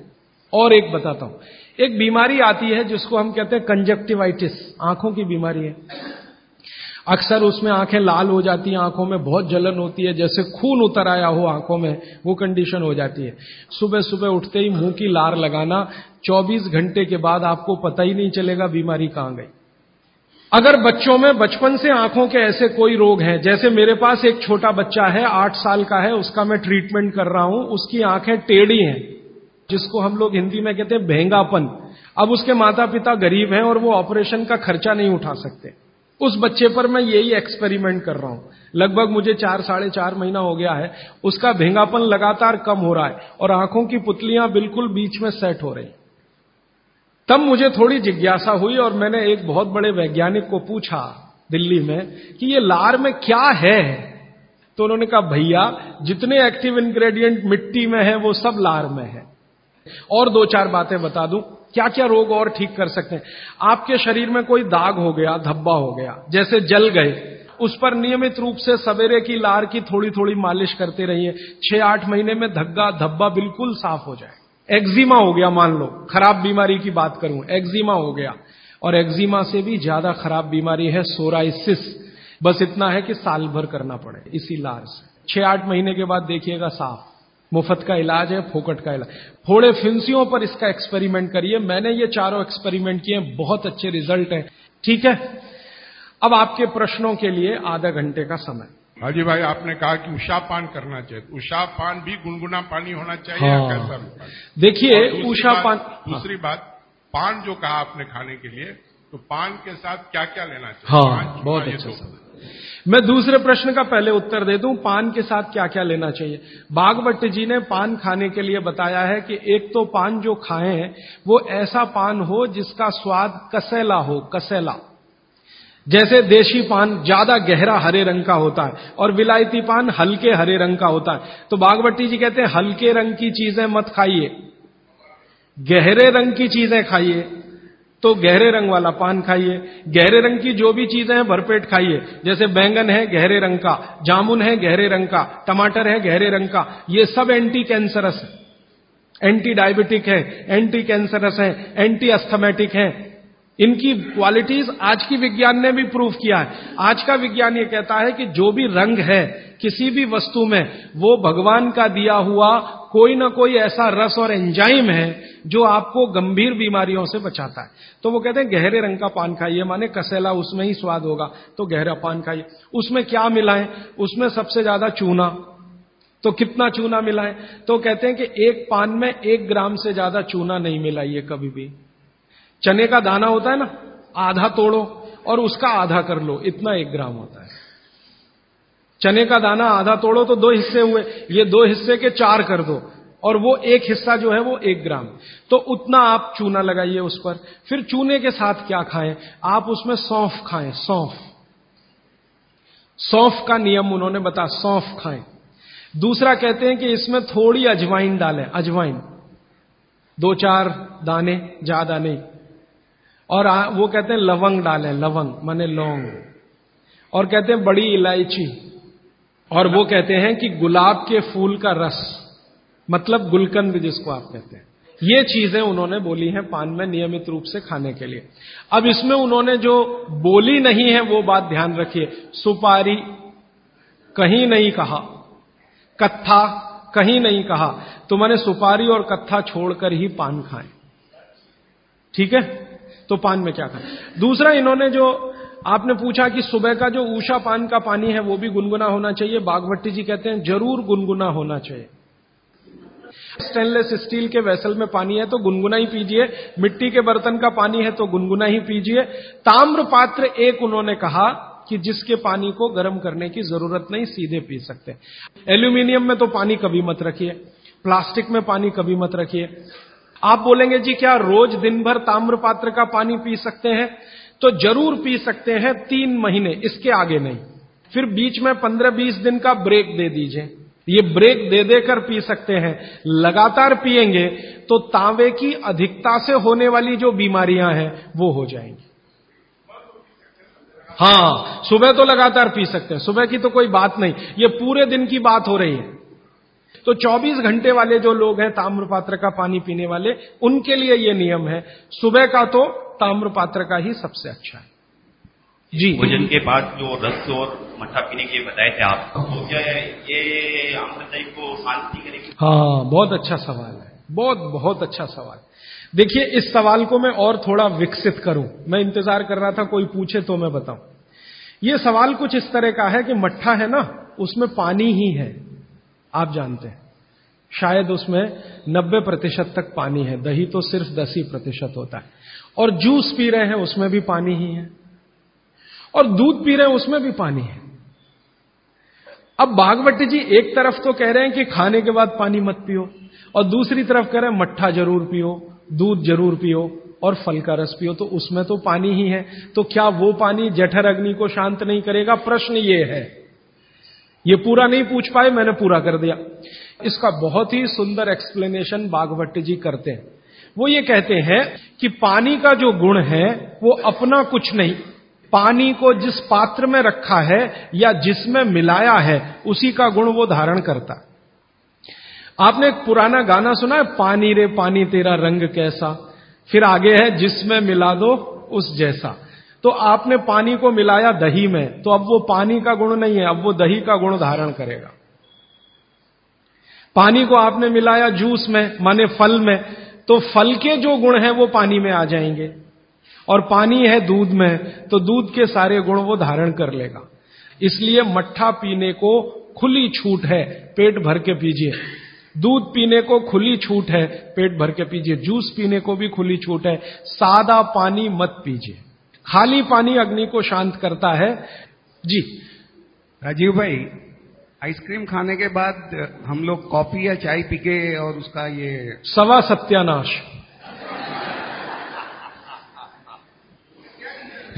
और एक बताता हूँ, एक बीमारी आती है जिसको हम कहते हैं कंजक्टिवाइटिस आँखों की बीमारी है। अक्सर उसमें आँखें लाल हो जाती हैं, आँखों में बहुत जलन होती है, जैसे खून उतर आया हो आँखों में, वो कंडीशन हो जाती है। सुबह सुबह उठते ही मुँह की लार लगाना 24 घंटे के बाद आपको पता ही नहीं चलेगा बीमारी कहाँ गई। अगर बच्चों में बचपन से आँखों के ऐसे कोई रोग हैं, जैसे मेरे पास एक छोटा बच्चा है, आठ साल का है, उसका मैं ट्रीटमेंट कर रहा हूँ, उसकी आँखें टेढ़ी हैं, जिसको हम लोग हिंदी में कहते हैं भेंगापन। अब उसके माता पिता गरीब हैं और वो ऑपरेशन का खर्चा नहीं उठा सकते। उस बच्चे पर मैं यही एक्सपेरिमेंट कर रहा हूँ। लगभग मुझे चार, साढ़े चार महीना हो गया है, उसका भेंगापन लगातार कम हो रहा है और आँखों की पुतलियाँ बिल्कुल बीच में सेट हो रही तब मुझे थोड़ी जिज्ञासा हुई और मैंने एक बहुत बड़े वैज्ञानिक को पूछा दिल्ली में कि ये लार में क्या है? तो उन्होंने कहा, भैया, जितने एक्टिव इंग्रेडिएंट मिट्टी में है, वो सब लार में है। और दो चार बातें बता दूँ क्या क्या रोग और ठीक कर सकते हैं? आपके शरीर में कोई दाग हो गया, धब्बा हो गया, जैसे जल गए, उस पर नियमित रूप से सवेरे की लार की थोड़ी थोड़ी मालिश करते रहिए, छह आठ महीने में धग्गा धब्बा बिल्कुल साफ़ हो जाए एक्जिमा हो गया, मान लो। खराब बीमारी की बात करूँ एक्जिमा हो गया। और एक्जिमा से भी ज़्यादा खराब बीमारी है सोराइसिस बस इतना है कि साल भर करना पड़े, इसी लार से। छह आठ महीने के बाद देखिएगा साफ़। मुफ़्त का इलाज है, फोकट का इलाज। फोड़े फिंसियों पर इसका एक्सपेरिमेंट करिए। मैंने ये चारों एक्सपेरिमेंट किए, बहुत अच्छे रिज़ल्ट हैं। ठीक है? अब आपके प्रश्नों के लिए आधा घंटे का समय। हाजी भाई आपने कहा कि उषा पान करना चाहिए। उषा पान भी गुनगुना पानी होना चाहिए हाँ। कैसा देखिए उषा पान दूसरी बात पान जो कहा आपने खाने के लिए तो पान के साथ क्या क्या लेना चाहिए? हाँ बहुत अच्छा मैं दूसरे प्रश्न का पहले उत्तर दे दूँ। पान के साथ क्या क्या लेना चाहिए? बागवट जी ने पान खाने के लिए बताया है कि एक तो पान जो खाएँ वो ऐसा पान हो जिसका स्वाद कसैला हो कसेला। जैसे देशी पान ज़्यादा गहरा हरे रंग का होता है और विलायती पान हल्के हरे रंग का होता है। तो बागवती जी कहते हैं, हल्के रंग की चीज़ें मत खाइए। गहरे रंग की चीज़ें खाइए तो गहरे रंग वाला पान खाइए। गहरे रंग की जो भी चीज़ें हैं, भरपेट खाइए। जैसे बैंगन है गहरे रंग का, जामुन है गहरे रंग का, टमाटर है गहरे रंग का, ये सब एंटी कैंसरस है। एंटी डायबिटिक है एंटी कैंसरस है एंटी अस्थमेटिक है। इनकी क्वालिटीज आज की विज्ञान ने भी प्रूव किया है। आज का विज्ञान ये कहता है कि जो भी रंग है, किसी भी वस्तु में, वो भगवान का दिया हुआ कोई ना कोई ऐसा रस और एंजाइम है जो आपको गंभीर बीमारियों से बचाता है। तो वो कहते हैं, गहरे रंग का पान खाइए। माने कसेला, उसमें ही स्वाद होगा। तो गहरा पान खाइए। उसमें क्या मिलाएँ? उसमें सबसे ज़्यादा चूना। तो कितना चूना मिलाएँ? तो कहते हैं कि एक पान में एक ग्राम से ज़्यादा चूना नहीं मिलाइए कभी भी। चने का दाना होता है ना, आधा तोड़ो और उसका आधा कर लो, इतना एक ग्राम होता है। चने का दाना आधा तोड़ो तो दो हिस्से हुए, ये दो हिस्से के चार कर दो और वो एक हिस्सा जो है वो एक ग्राम। तो उतना आप चूना लगाइए उस पर। फिर चूने के साथ क्या खाएँ? आप उसमें सौंफ खाएँ, सौंफ। सौंफ का नियम उन्होंने बता, सौंफ खाएँ। दूसरा कहते हैं कि इसमें थोड़ी अजवाइन डालें, अजवाइन। दो चार दाने, ज़्यादा नहीं। और वो कहते हैं लवंग डालें, लवंग, माने लौंग। और कहते हैं बड़ी इलायची। और वो कहते हैं कि गुलाब के फूल का रस मतलब गुलकंद जिसको आप कहते हैं। ये चीज़ें उन्होंने बोली हैं पान में नियमित रूप से खाने के लिए। अब इसमें उन्होंने जो बोली नहीं है, वो बात ध्यान रखिए। सुपारी, कहीं नहीं कहा। कत्था, कहीं नहीं कहा। तो मैंने सुपारी और कत्था छोड़कर ही पान खाएँ। ठीक है? तो पान में क्या खाएँ दूसरा, इन्होंने जो आपने पूछा कि सुबह का जो ऊषा पान का पानी है, वो भी गुनगुना होना चाहिए। बागभट्टी जी कहते हैं, ज़रूर गुनगुना होना चाहिए। स्टेनलेस स्टील के वेसल में पानी है तो गुनगुना ही पीजिए। मिट्टी के बर्तन का पानी है तो गुनगुना ही पीजिए। ताम्र पात्र एक उन्होंने कहा कि जिसके पानी को गर्म करने की ज़रूरत नहीं, सीधे पी सकते। एल्यूमिनियम में तो पानी कभी मत रखिए। प्लास्टिक में पानी कभी मत रखिए। आप बोलेंगे, जी क्या रोज दिन भर ताम्र पात्र का पानी पी सकते हैं? तो ज़रूर पी सकते हैं, तीन महीने, इसके आगे नहीं। फिर बीच में पंद्रह बीस दिन का ब्रेक दे दीजिए। ये ब्रेक दे देकर पी सकते हैं। लगातार पिएँगे तो तांबे की अधिकता से होने वाली जो बीमारियाँ हैं, वो हो जाएँगी। हाँ सुबह तो लगातार पी सकते हैं। सुबह की तो कोई बात नहीं। ये पूरे दिन की बात हो रही है। तो 24 घंटे वाले जो लोग हैं ताम्रपात्र का पानी पीने वाले उनके लिए ये नियम है सुबह का तो ताम्रपात्र का ही सबसे अच्छा है। जी। भोजन के बाद जो रस और मठा पीने के बताए थे आप तो क्या ये को शांति करेगी? हाँ बहुत अच्छा सवाल है। बहुत बहुत अच्छा सवाल। देखिए इस सवाल को मैं और थोड़ा विकसित करूँ। मैं इंतज़ार कर रहा था कोई पूछे तो मैं बताऊँ। ये सवाल कुछ इस तरह का है कि मट्ठा है ना उसमें पानी ही है। आप जानते हैं। शायद उसमें 90 प्रतिशत तक पानी है। दही तो सिर्फ़ दस ही प्रतिशत होता है। और जूस पी रहे हैं, उसमें भी पानी ही है। और दूध पी रहे हैं, उसमें भी पानी है। अब बागवती जी एक तरफ़ तो कह रहे हैं कि खाने के बाद पानी मत पियो, और दूसरी तरफ़ कह रहे हैं, मट्ठा ज़रूर पियो, दूध ज़रूर पियो, और फल का रस पियो। तो उसमें तो पानी ही है। तो क्या वो पानी जठर अग्नि को शांत नहीं करेगा? प्रश्न ये है। ये पूरा नहीं पूछ पाए, मैंने पूरा कर दिया। इसका बहुत ही सुंदर एक्सप्लेनेशन बागवट जी करते हैं। वो ये कहते हैं कि पानी का जो गुण है, वो अपना कुछ नहीं। पानी को जिस पात्र में रखा है या जिसमें मिलाया है, उसी का गुण वो धारण करता। आपने एक पुराना गाना सुना है, पानी रे पानी तेरा रंग कैसा? फिर आगे है, जिसमें मिला दो, उस जैसा। तो आपने पानी को मिलाया दही में तो अब वो पानी का गुण नहीं है, अब वो दही का गुण धारण करेगा। पानी को आपने मिलाया जूस में, माने फल में तो फल के जो गुण हैं वो पानी में आ जाएँगे। और पानी है दूध में तो दूध के सारे गुण वो धारण कर लेगा। इसलिए मट्ठा पीने को खुली छूट है, पेट भर के पीजिए। दूध पीने को खुली छूट है, पेट भर के पीजिए। जूस पीने को भी खुली छूट है। सादा पानी मत पीजिए। खाली पानी अग्नि को शांत करता है। जी। राजीव भाई आइसक्रीम खाने के बाद हम लोग कॉफ़ी या चाय पी के और उसका ये सवा सत्यानाश।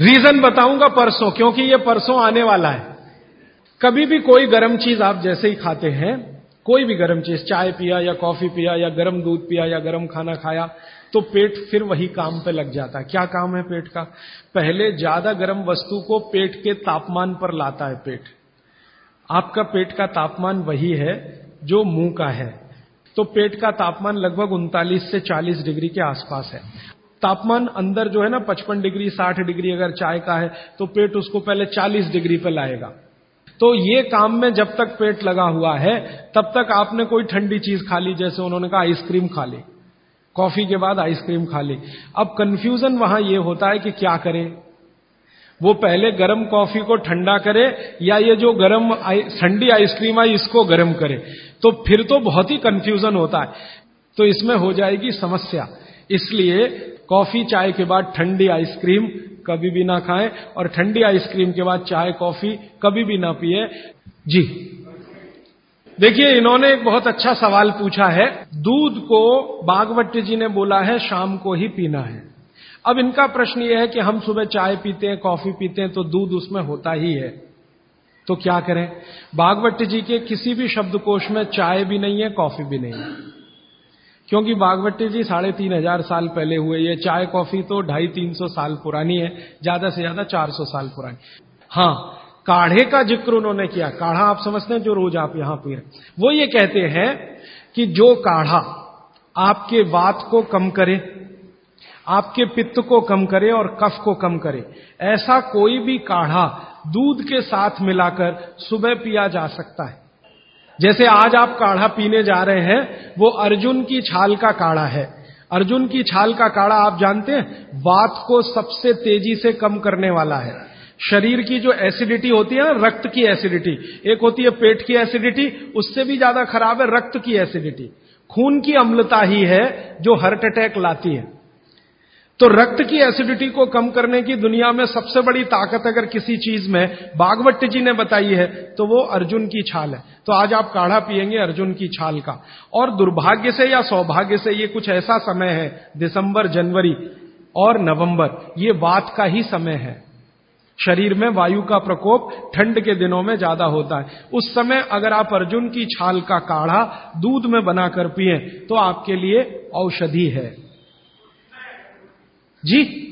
रीजन बताऊँगा परसों क्योंकि ये परसों आने वाला है। कभी भी कोई गर्म चीज़ आप जैसे ही खाते हैं कोई भी गर्म चीज़, चाय पिया या कॉफ़ी पिया या गर्म दूध पिया या गर्म खाना खाया तो पेट फिर वही काम पे लग जाता है। क्या काम है पेट का? पहले ज़्यादा गर्म वस्तु को पेट के तापमान पर लाता है पेट। आपका पेट का तापमान वही है जो मुँह का है। तो पेट का तापमान लगभग उनतालीस से 40 डिग्री के आसपास है। तापमान अंदर जो है ना 55 डिग्री 60 डिग्री अगर चाय का है तो पेट उसको पहले 40 डिग्री पर लाएगा। तो ये काम में जब तक पेट लगा हुआ है, तब तक आपने कोई ठंडी चीज़ खा ली, जैसे उन्होंने कहा, आइसक्रीम खा ली, कॉफ़ी के बाद आइसक्रीम खा ली। अब कंफ्यूजन वहाँ ये होता है कि क्या करे? वो पहले गर्म कॉफ़ी को ठंडा करे, या ये जो गर्म ठंडी आइसक्रीम आई, इसको गर्म करे? तो फिर तो बहुत ही कंफ्यूजन होता है। तो इसमें हो जाएगी समस्या। इसलिए कॉफ़ी चाय के बाद ठंडी आइसक्रीम कभी भी ना खाएँ और ठंडी आइसक्रीम के बाद चाय, कॉफ़ी कभी भी ना पिए। जी। देखिए, इन्होंने एक बहुत अच्छा सवाल पूछा है। दूध को बागवती जी ने बोला है, शाम को ही पीना है। अब इनका प्रश्न यह है कि हम सुबह चाय पीते हैं, कॉफ़ी पीते हैं तो दूध उसमें होता ही है। तो क्या करें? बागवती जी के किसी भी शब्दकोश में चाय भी नहीं है, कॉफ़ी भी नहीं है। क्योंकि बागवती जी साढ़े तीन हज़ार साल पहले हुए। ये चाय कॉफ़ी तो ढाई तीन सौ साल पुरानी है, ज़्यादा से ज़्यादा चार सौ साल पुरानी। हाँ काढ़े का ज़िक्र उन्होंने किया। काढ़ा आप समझते हैं, जो रोज आप यहाँ पी रहे वो ये कहते हैं कि जो काढ़ा आपके वात को कम करे, आपके पित्त को कम करे और कफ को कम करे, ऐसा कोई भी काढ़ा दूध के साथ मिलाकर सुबह पिया जा सकता है। जैसे आज आप काढ़ा पीने जा रहे हैं, वो अर्जुन की छाल का काढ़ा है। अर्जुन की छाल का काढ़ा आप जानते हैं, वात को सबसे तेज़ी से कम करने वाला है। शरीर की जो एसिडिटी होती है ना, रक्त की एसिडिटी, एक होती है पेट की एसिडिटी, उससे भी ज़्यादा खराब है रक्त की एसिडिटी। खून की अम्लता ही है जो हार्ट अटैक लाती है। तो रक्त की एसिडिटी को कम करने की दुनिया में सबसे बड़ी ताकत अगर किसी चीज़ में बागवट जी ने बताई है तो वो अर्जुन की छाल है। तो आज आप काढ़ा पिएँगे अर्जुन की छाल का। और दुर्भाग्य से या सौभाग्य से ये कुछ ऐसा समय है, दिसंबर, जनवरी और नवंबर, ये वात का ही समय है। शरीर में वायु का प्रकोप ठंड के दिनों में ज़्यादा होता है। उस समय अगर आप अर्जुन की छाल का काढ़ा दूध में बनाकर पिए तो आपके लिए औषधि है। जी?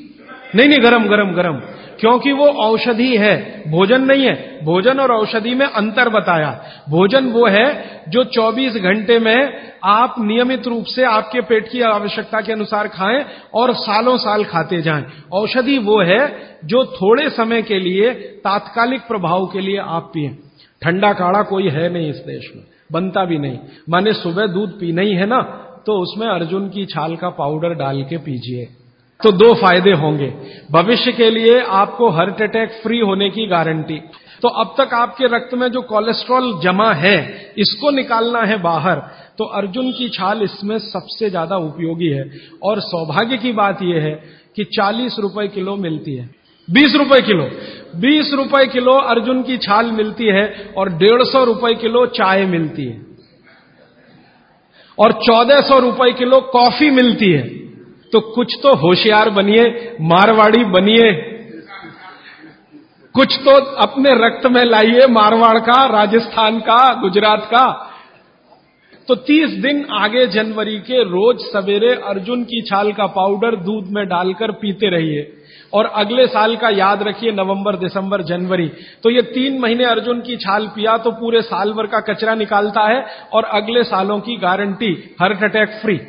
नहीं नहीं, गरम गरम गरम। क्योंकि वो औषधि है। भोजन नहीं है। भोजन और औषधि में अंतर बताया। भोजन वो है जो 24 घंटे में आप नियमित रूप से आपके पेट की आवश्यकता के अनुसार खाएँ और सालों साल खाते जाएँ। औषधि वो है जो थोड़े समय के लिए, तात्कालिक प्रभाव के लिए आप पिए। ठंडा काढ़ा कोई है नहीं इस देश में। बनता भी नहीं। माने सुबह दूध पीना ही है ना तो उसमें अर्जुन की छाल का पाउडर डाल के पीजिए। तो दो फ़ायदे होंगे। भविष्य के लिए आपको हार्ट अटैक फ्री होने की गारंटी तो अब तक आपके रक्त में जो कोलेस्ट्रॉल जमा है, इसको निकालना है बाहर। तो अर्जुन की छाल इसमें सबसे ज़्यादा उपयोगी है। और सौभाग्य की बात यह है कि चालीस रुपए किलो मिलती है। बीस रुपए किलो। बीस रुपए किलो अर्जुन की छाल मिलती है और डेढ़ सौ रुपए किलो चाय मिलती है। और चौदह सौ रुपए किलो कॉफ़ी मिलती है। तो कुछ तो होशियार बनिए, मारवाड़ी बनिए। कुछ तो अपने रक्त में लाइए, मारवाड़ का, राजस्थान का, गुजरात का। तो 30 दिन आगे जनवरी के रोज सवेरे अर्जुन की छाल का पाउडर दूध में डालकर पीते रहिए। और अगले साल का याद रखिए, नवंबर, दिसंबर, जनवरी। तो ये तीन महीने अर्जुन की छाल पिया तो पूरे साल भर का कचरा निकालता है और अगले सालों की guarantee, heart attack free.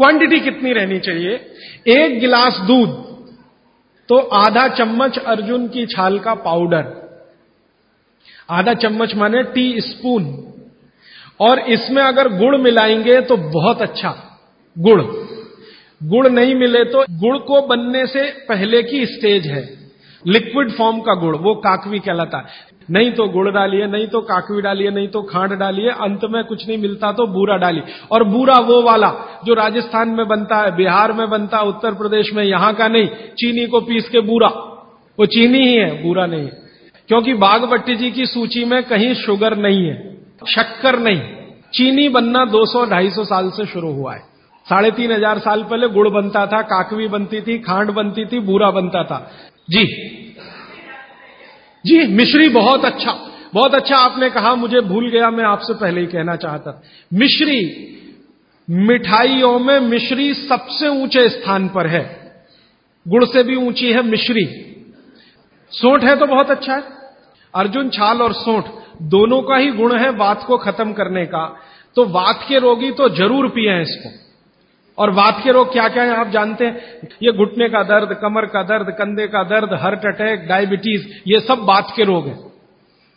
Quantity कितनी रहनी चाहिए? एक गिलास दूध तो आधा चम्मच अर्जुन की छाल का पाउडर। आधा चम्मच माने टी स्पून। और इसमें अगर गुड़ मिलाएँगे तो बहुत अच्छा गुड़। गुड़ नहीं मिले तो गुड़ को बनने से पहले की स्टेज है। लिक्विड फॉर्म का गुड़, वो काकवी कहलाता है। नहीं तो गुड़ डालिए, नहीं तो काकवी डालिए, नहीं तो खांड डालिए, अंत में कुछ नहीं मिलता तो बूरा डालिए। और बूरा वो वाला जो राजस्थान में बनता है, बिहार में बनता है, उत्तर प्रदेश में, यहाँ का नहीं, चीनी को पीस के बूरा। वो चीनी ही है, बूरा नहीं है। क्योंकि बागवट्टी जी की सूची में कहीं शुगर नहीं है, शक्कर नहीं। चीनी बनना 200-250 साल से शुरू हुआ है। साढ़े तीन हज़ार साल पहले गुड़ बनता था, काकवी बनती थी, खांड बनती थी, बूरा बनता था। जी। जी, मिश्री बहुत अच्छा। बहुत अच्छा आपने कहा, मुझे भूल गया, मैं आपसे पहले ही कहना चाहता। मिश्री, मिठाइयों में मिश्री सबसे ऊँचे स्थान पर है। गुड़ से भी ऊँची है मिश्री। सोठ है तो बहुत अच्छा है। अर्जुन, छाल और सोठ दोनों का ही गुण है वात को खत्म करने का। तो वात के रोगी तो ज़रूर पिए हैं इसको। और वात के रोग क्या क्या है आप जानते हैं? ये घुटने का दर्द कमर का दर्द कंधे का दर्द हार्ट अटैक डायबिटीज़ ये सब बात के रोग है।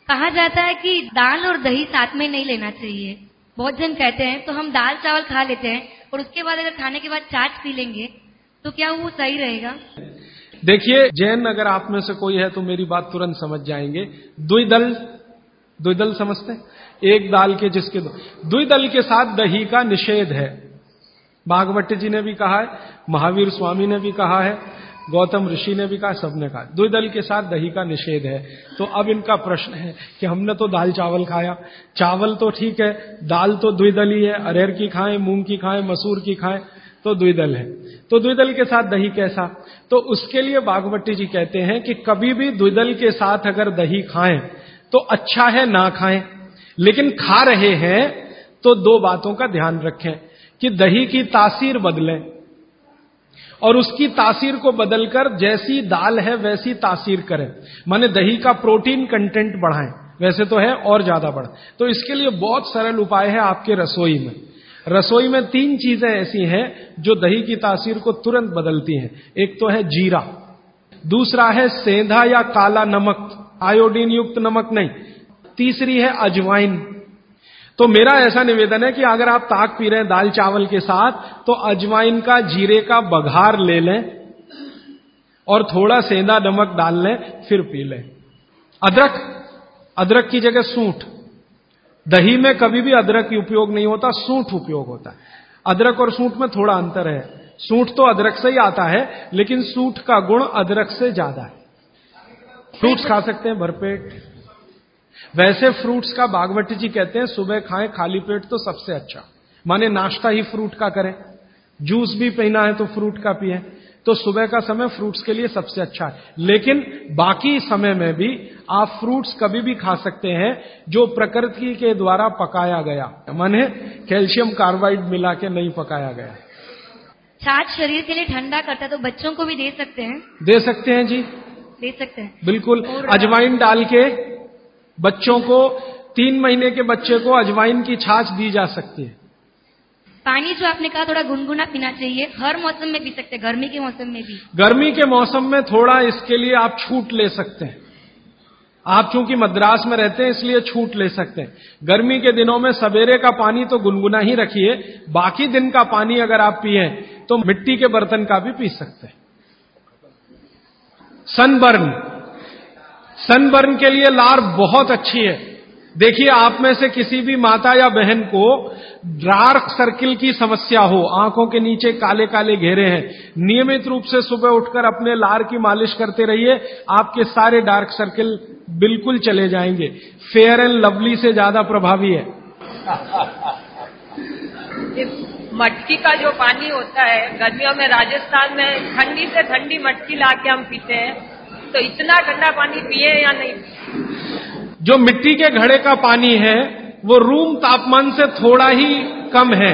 कहा जाता है कि दाल और दही साथ में नहीं लेना चाहिए। बहुत जन कहते हैं तो हम दाल चावल खा लेते हैं और उसके बाद अगर खाने के बाद चाट पी लेंगे तो क्या वो सही रहेगा? देखिए जैन अगर आप में से कोई है तो मेरी बात तुरंत समझ जाएँगे। दुई दल द्विदल द्विदल समझते एक दाल के जिसके दो। द्विदल के साथ दही का निषेध है। भागवत जी ने भी कहा है, महावीर स्वामी ने भी कहा है, गौतम ऋषि ने भी कहा, सबने कहा द्विदल के साथ दही का निषेध है। तो अब इनका प्रश्न है कि हमने तो दाल चावल खाया। चावल तो ठीक है, दाल तो द्विदल ही है। अरहर की खाएँ, मूंग की खाएँ, मसूर की खाएँ तो द्विदल है। तो द्विदल के साथ दही कैसा? तो उसके लिए बागवती जी कहते हैं कि कभी भी द्विदल के साथ अगर दही खाएँ तो अच्छा है ना खाएँ। लेकिन खा रहे हैं तो दो बातों का ध्यान रखें। कि दही की तासीर बदले और उसकी तासीर को बदलकर जैसी दाल है वैसी तासीर करें। माने दही का प्रोटीन कंटेंट बढ़ाएँ, वैसे तो है और ज़्यादा बढ़। तो इसके लिए बहुत सरल उपाय है आपके रसोई में। रसोई में तीन चीज़ें ऐसी हैं जो दही की तासीर को तुरंत बदलती हैं। एक तो है जीरा, दूसरा है सेंधा या काला नमक, आयोडीन युक्त नमक नहीं। तीसरी है अजवाइन तो मेरा ऐसा निवेदन है कि अगर आप ताक पी रहे हैं दाल चावल के साथ तो अजवाइन का जीरे का बघार ले लें और थोड़ा सेंधा नमक डाल लें, फिर पी लें। अदरक अदरक की जगह सूंठ। दही में कभी भी अदरक उपयोग नहीं होता, सूंठ उपयोग होता है। अदरक और सूंठ में थोड़ा अंतर है। सूंठ तो अदरक से ही आता है, लेकिन सूंठ का गुण अदरक से ज़्यादा है। फ्रूट्स खा सकते हैं, भरपेट। वैसे फ्रूट्स का बागवती जी कहते हैं सुबह खाएँ खाली पेट तो सबसे अच्छा। माने नाश्ता ही फ्रूट का करें। जूस भी पीना है तो फ्रूट का पिए। तो सुबह का समय फ्रूट्स के लिए सबसे अच्छा है। लेकिन बाकी समय में भी आप फ्रूट्स कभी भी खा सकते हैं जो प्रकृति के द्वारा पकाया गया। माने कैल्शियम कार्बाइड मिला के नहीं पकाया गया। छाछ शरीर के लिए ठंडा करता है तो बच्चों को भी दे सकते हैं। दे सकते हैं जी। दे सकते हैं। बिल्कुल। अजवाइन डाल के बच्चों को तीन महीने के बच्चे को अजवाइन की छाछ दी जा सकती है। पानी जो आपने कहा थोड़ा गुनगुना पीना चाहिए हर मौसम में पी सकते हैं गर्मी के मौसम में भी। गर्मी के मौसम में थोड़ा इसके लिए आप छूट ले सकते हैं। आप चूँकि मद्रास में रहते हैं इसलिए छूट ले सकते हैं। गर्मी के दिनों में सवेरे का पानी तो गुनगुना ही रखिए बाकी दिन का पानी अगर आप पिए तो मिट्टी के बर्तन का भी पी सकते हैं। सनबर्न सनबर्न के लिए लार बहुत अच्छी है। देखिए, आप में से किसी भी माता या बहन को डार्क सर्किल की समस्या हो, आँखों के नीचे काले काले घेरे हैं, नियमित रूप से सुबह उठकर अपने लार की मालिश करते रहिए, आपके सारे डार्क सर्किल बिल्कुल चले जाएँगे। फेयर एंड लवली से ज़्यादा प्रभावी है। मटकी का जो पानी होता है, गर्मियों में राजस्थान में ठंडी से ठंडी मटकी लाके हम पीते हैं। तो इतना ठंडा पानी पिए या नहीं? जो मिट्टी के घड़े का पानी है, वो रूम तापमान से थोड़ा ही कम है।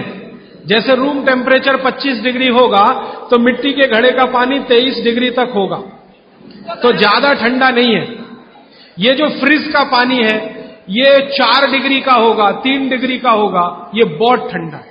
जैसे रूम टेम्परेचर 25 डिग्री होगा तो मिट्टी के घड़े का पानी 23 डिग्री तक होगा। तो ज़्यादा ठंडा नहीं है। ये जो फ्रिज का पानी है, ये चार डिग्री का होगा, तीन डिग्री का होगा, ये बहुत ठंडा है।